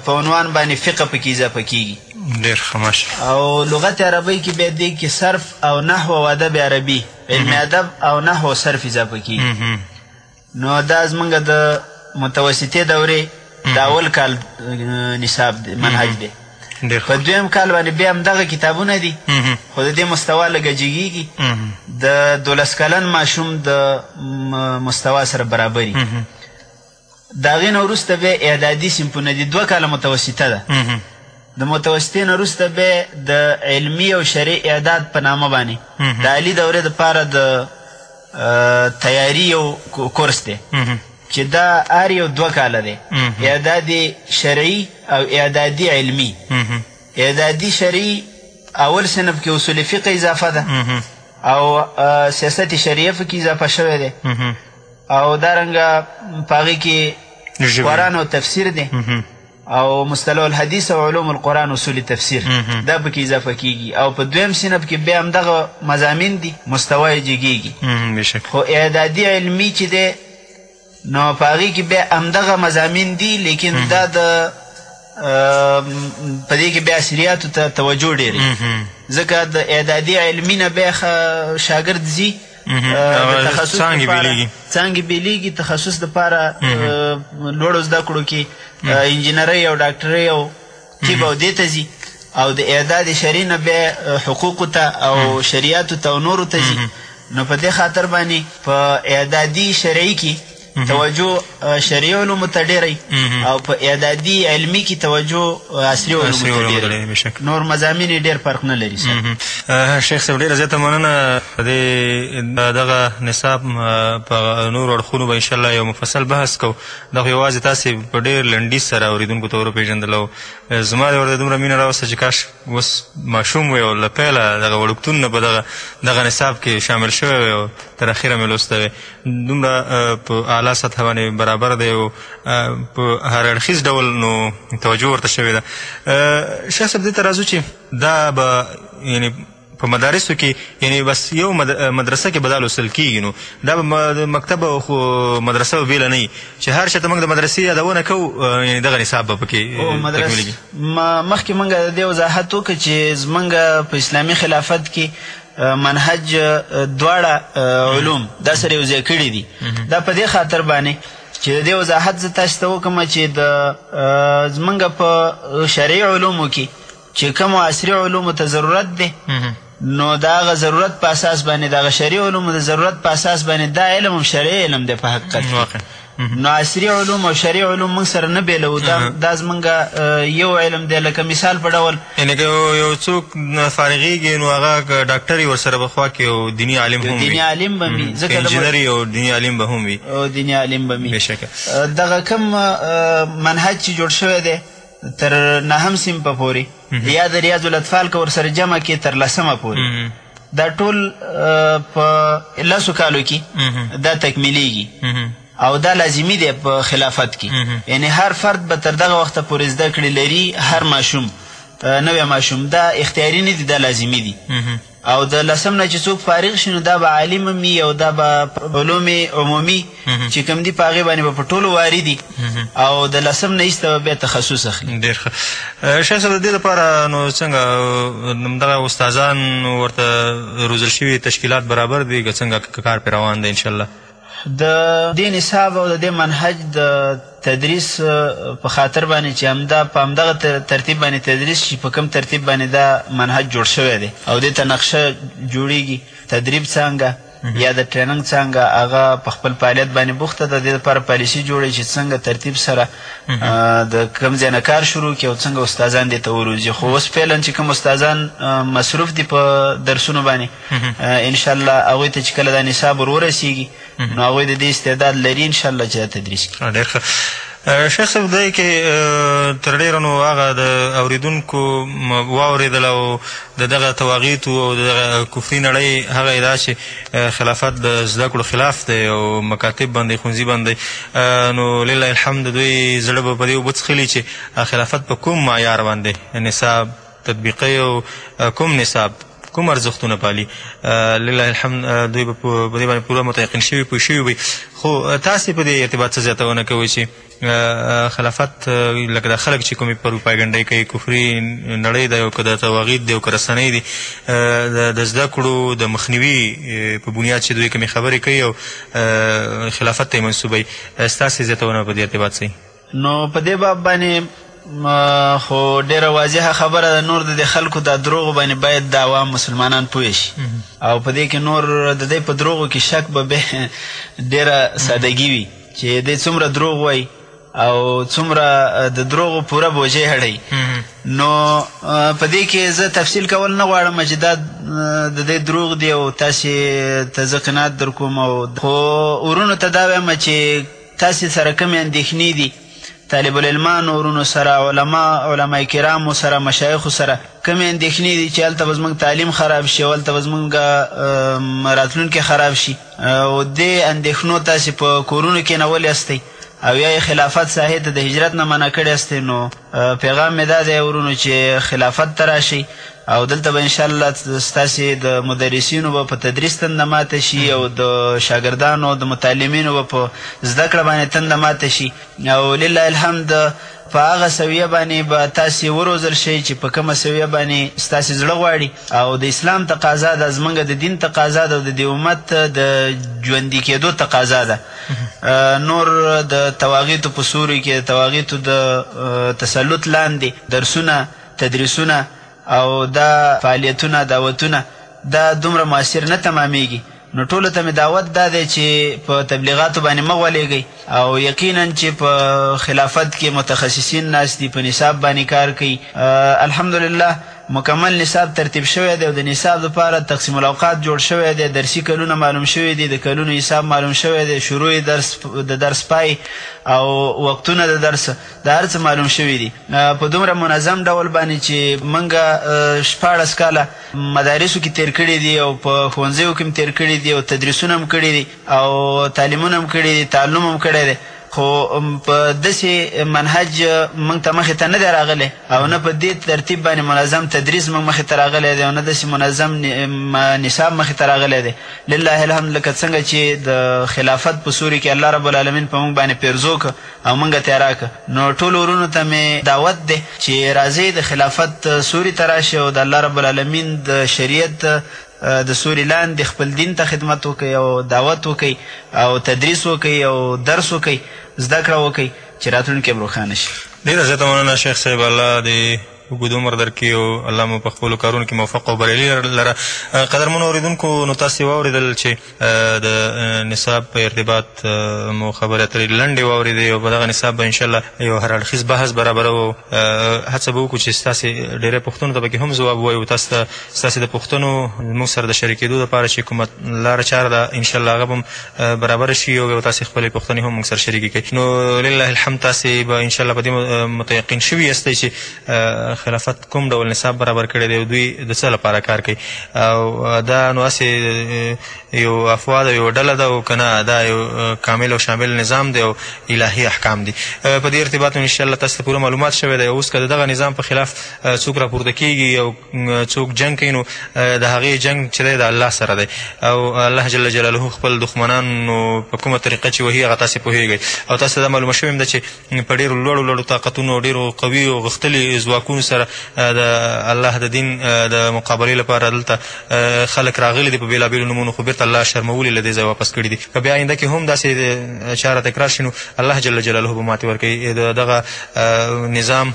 په عنوان باندې فقه پکې اضافه کیږي ډیر خمش او لغت عربی کې به دې کې صرف او نحو او ادب عربي علم ادب او نحو صرف اضافه کیږي نو دا زمونږ د متوسطې دورې د اول کال نصاب دی منهج دی په دویم کال باندې بیا همدغه کتابونه دي خو د دې مستوا لږه جګیږي د دولس کلن ماشوم د مستوا سره برابري د هغې نه وروسته بیا اعدادي صنفونه دي دوه کاله متوسطه ده د متوسطې نه وروسته بیا د علمي او شرعي اعداد په نامه باندې د عالي دورې دپاره د تیاری یو کورس دی چې دا هر یو دوه کاله دی اعداد شرعي او اعدادي علمي اعدادي شرعي اول صنف کې اصول فقه اضافه ده او سیاست شریعه پکې اضافه شوی دی او دارنګه په هغې کې قرآن او تفسیر دی او مصطلح الحدیث او علوم القرآن اصول تفسیر دا پکې اضافه کیږي او په دویم سینب کې بیا هم دغه مضامین دي مستوا یې جګیږي خو اعدادي علمي چې دی نو په هغې کې بیا همدغه مضامین دي لیکن دا د په دې کې بیا عصریاتو ته توجه ډېرې ځکه د اعدادي علمي نه بیا شاګرد ځي څنګه بیلیږي څنګه بیلیږي تخصص لپاره لوړو زده کړو کې انجینرۍ او ډاکټرۍ او طب او دې ته ځي او د اعداد شرعي نه بیا حقوقو ته او شریعتو ته او نورو ته ځي نو په دې خاطر باندې په اعدادي شرعي کې توجه شرعي علومو ته ډېری او په اعدادي علمي کې توجه عصري علومو ته ډېری نور مضامین یې ډېر فرق نه لري شیخ صاحب ډېره زیاته مننه د دغه نصاب په نورو اړخونو به انشاءالله یو مفصل بحث کوو دا خو یوازې تاسې په ډېر لنډیز سره اورېدونکو ته وروپېژندل او زما دې ورته دومره مینه راوسته چې کاش اوس ماشوم وی او له پیله دغه وړوکتون نه په دغه دغه نصاب کې شامل شوی وی او تر اخره مې لوستی وی دومره په اعلی سطح باندې برابر دی او په هر اړخیز ډول نو توجه ورته شوې ده شیخ صاحب دې ته راځو چې دا به یعنې په مدارسو کې یعنی بس یو مدرسه کې بدل وسل کیږي نو دا مکتب او خو مدرسه بیل نه چې هر شته موږ د مدرسې یادونه کو یعنی دغه حساب به کې تکمیلږي مخکې موږ د وضاحت وکړو چې زمونږ په اسلامي خلافت کې منهج دواړه علوم دا سره یو ځای کړي دي دا په دې خاطر باندې چې د دې وضاحت زه تاسو ته وکړم چې د زمونږ په شرعي علومو کې چې کوم عصري علومو ته ضرورت دی نو دا غ ضرورت په اساس باندې دا غ شرعي علومو د ضرورت په اساس باندې دا علم هم شرعي علم دی په حقیقت کې نو عصري علوم او شرعي علوم موږ سره نه بېلوو دا دا زمونږ یو علم دی لکه مثال په ډول یعنې که یو څوک فارغېږي نو هغه ډاکټر یې ورسره په خوا کې یو دیني عالم هم دیني عالم به وي ځکه انجینر یې او دیني عالم به هم وي او دیني عالم به وي بېشکه دغه کوم منهج چې جوړ شوی دی تر نهم صنفه پورې یا د ریاض الاطفال که ورسره جمع کې تر لسمه پورې دا ټول په لسو کالو کې دا تکمیلیږي او دا لازمي دی په خلافت کې یعنی هر فرد به تر دغه وخته پورې زده کړې لري هر ماشوم نوی ماشوم دا اختیاري نه دي دا لازمي دي او د لسم نه چې څوک فارغ شي نو دا به عالم هم وي او دا به په علوم عمومي چې کوم دي په هغې باندې به په ټولو واردي او د لسم نه ایسته به بیا تخصص اخلي. ډېر ښه. شیخ صاحب د دې لپاره نو څنګه همدغه استادان ورته روزل شوي تشکیلات برابر دي که څنګه که کار پرې روان دی انشاالله؟ د دې نصاب او د دې منهج د تدریس په خاطر باندې چې همدا په همدغه ترتیب باندې تدریس شي په کوم ترتیب باندې دا منهج جوړ شوی دی او دې ته نقشه جوړیږي تدریب څانګه یا د ټریننګ څانګه هغه په خپل فعالیت باندې بوخته ده د دې لپاره پالیسي جوړوي چې څنګه ترتیب سره د کوم ځای نه کار شروع کړي او څنګه استادان دې ته وروزي خو اوس فعلا چې کوم استادان مصروف دي په درسونو باندې انشاالله هغوی ته چې کله دا نصاب ور ورسېږي نو هغوی د دې استعداد لري انشاالله چې دا تدریس کړي ډېر ښه شیخ صاحب دای کې تر ډېره نو هغه د اورېدونکو واورېدل او د دغه تواغیتو او د دغه کفري نړۍ هغه ادعا چې خلافت د زده کړو خلاف دی او مکاتب باندې ښوونځي باندې نو لله الحمد دوی زړه به په دې اوبه څښلي چې خلافت په کوم معیار باندې نصاب تطبیقوي او کوم نصاب کوم ارزښتونه پالي لله الحمد دوی به په دې باندې پوره متیقن شوي پوه شوي وي خو تاسې په دې ارتباط څه زیاتونه کوئ چې خلافت لکه دا خلک چې کومې پروپاګنډۍ کوي کفري نړۍ ده او که د توغید دی او که رسنۍ دي د زده کړو د مخنیوي په بنیاد چې دوی کومې خبرې کوي او خلافت ته یې منسوبوي ستاسې زیاتونه په دې ارتباط څه نو په دې باب باندې خو ډېره واضحه خبره ده، نور د دې خلکو دا دروغو باندې باید د عوام مسلمانان پوه شي او په دې کې نور د دې په دروغو کې شک به به ډېره سادګي وي چې دې څومره دروغ وایي او څومره د دروغو پوره بوجۍ هړوي نو په دې کې زه تفصیل کول نه غواړم چې دا د دې دروغ دی او تاسې ته زه قناعت در کوم او خو ورونو ته دا وایم چې تاسې سره کومې اندېښنې دي؟ طالب العلمانو ورونو سره، علما، علمای کرامو سره، مشایخو سره کومې اندېښنې دي چې هلته به زموږ تعلیم خراب شي او هلته به زموږ راتلونکی خراب شي او دې اندېښنو تاسې په کورونو کېنولي یاستئ او یا یې خلافت ساحې ته د هجرت نه منع کړي یاستئ نو پیغام مې دا دی ورونو چې خلافت ته راشئ او دلته به انشاءالله ستاسې د مدرسینو به په تدریس تنده ماته شي او د شاګردانو د متعلمینو به په زده کړه باندې تنده ماته شي او لله الحمد په هغه سویه باندې به تاسې وروزل شئ چې په کومه سویه باندې ستاسې زړه غواړي او د اسلام تقاضا ده زمونږ د دین تقاضا ده او د دې امت د ژوندي کېدو تقاضا ده. نور د تواغیتو په سوري کې د تواغیتو د تسلط لاندې درسونه، تدریسونه او دا فعالیتونه، دعوتونه دا دومره مؤثر نه تمامیږي نو ټولو ته مې دعوت دا دی چې په تبلیغاتو باندې مه غولیږئ او یقینا چې په خلافت کې متخصصین ناست دي په نصاب باندې کار کوي الحمدلله مکمل نصاب ترتیب شوی دی او د نصاب لپاره تقسیم الاوقات جوړ شوی دی، درسي کلونه معلوم شوي دي، د کلونو حساب معلوم شوی دی، شروع درس، د درس پای او وختونه د درس، دا هر څه معلوم شوي دي په دومره منظم ډول باندې چې موږ شپاړس کاله مدارسو کې تېر کړي دي او په ښوونځیو کې هم تېر کړي دي او تدریسونه هم کړي دي. او تعلیمونه هم کړي دي تعلم هم کړی دی خو په داسې منهج موږ ته مخې ته نه دی راغلی او نه په دې ترتیب باندې منظم تدریس موږ مخې ته راغلی دی او نه داسې منظم نصاب مخې ته راغلی دی لله الحمد لکه څنګه چې د خلافت په سوري کې الله رب العالمین په موږ باندې پیرزو که او موږ ته راکه نو ټول ورونو ته مې دعوت دی چې راځئ د خلافت سوري ته راشئ او د الله رب العالمین د شریعت د سوري لاندې خپل دين ته خدمت وکړئ او دعوت وکړئ او تدريس وکړئ او درس وکړئ زده کړه وکړئ چې راتلونکی هم روښانه شي. ډېره زیاته مننه شیخ صاحب الله دې اوږد عمر درکړي او الله مو په خپلو کارونو کې موفق او بریالي لره. قدرمنو اورېدونکو نو تاسې واورېدل چې. د نصاب په ارتباط مو خبرې اترې لنډې واورېدې او په دغه نصاب به انشاءالله یو هر اړخیز بحث برابروو هڅه به وکړو چې ستاسې ډېری پوښتنو ته به کې هم ځواب ووایو تاسو ته ستاسې د پوښتنو موږ سره د شریکېدو دپاره چې کومه لاره چاره ده انشاءالله هغه به هم برابره شي او یو تاسې خپلې پوښتنې هم موږ سره شریکې کړئ نو لله الحمد تاسې به انشاءالله په دې متیقن شوي یاستئ چې خلافت کوم ډول نصاب برابر کړی دی او دوی د څه لپاره کار کوي او دا نو هسې یو افوا ده یو ډله ده او که نه دا یو کامل او شامل نظام دی او الهي احکام دي په دې ارتباط نو انشاءالله تاسو ته پوره معلومات شوی دی اوس که د دغه نظام په خلاف څوک راپورته کېږي او څوک جنګ کوي نو د هغې جنګ چې دی د الله سره دی او الله جل جلاله خپل دښمنان نو په کومه طریقه چې وهي هغه تاسې پوهېږئ او تاسو ته دا معلومه شوې ده چې په ډېرو لوړو لوړو طاقتونو او ډېرو قوي او غښتلي ځواکونو سره د الله د دین د مقابلې لپاره دلته خلک راغلي دي په بېلابېلو نومونو خو بېرته الله شرمولي له دې ځایه واپس کړي دي که بیا آینده کې هم داسې چاره تکرار شي نو الله جل جلاله به ماتې ورکوي د دغه نظام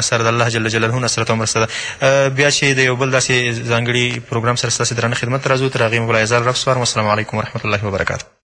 سره د الله جل جلاله نصرت او مرسته ده بیا چې د یو بل داسې ځانګړي پروګرام سره ستاسې درانه خدمت ته راځو تر هغې مو بل عزال رب سپارم السلام علیکم ورحمت الله وبرکاته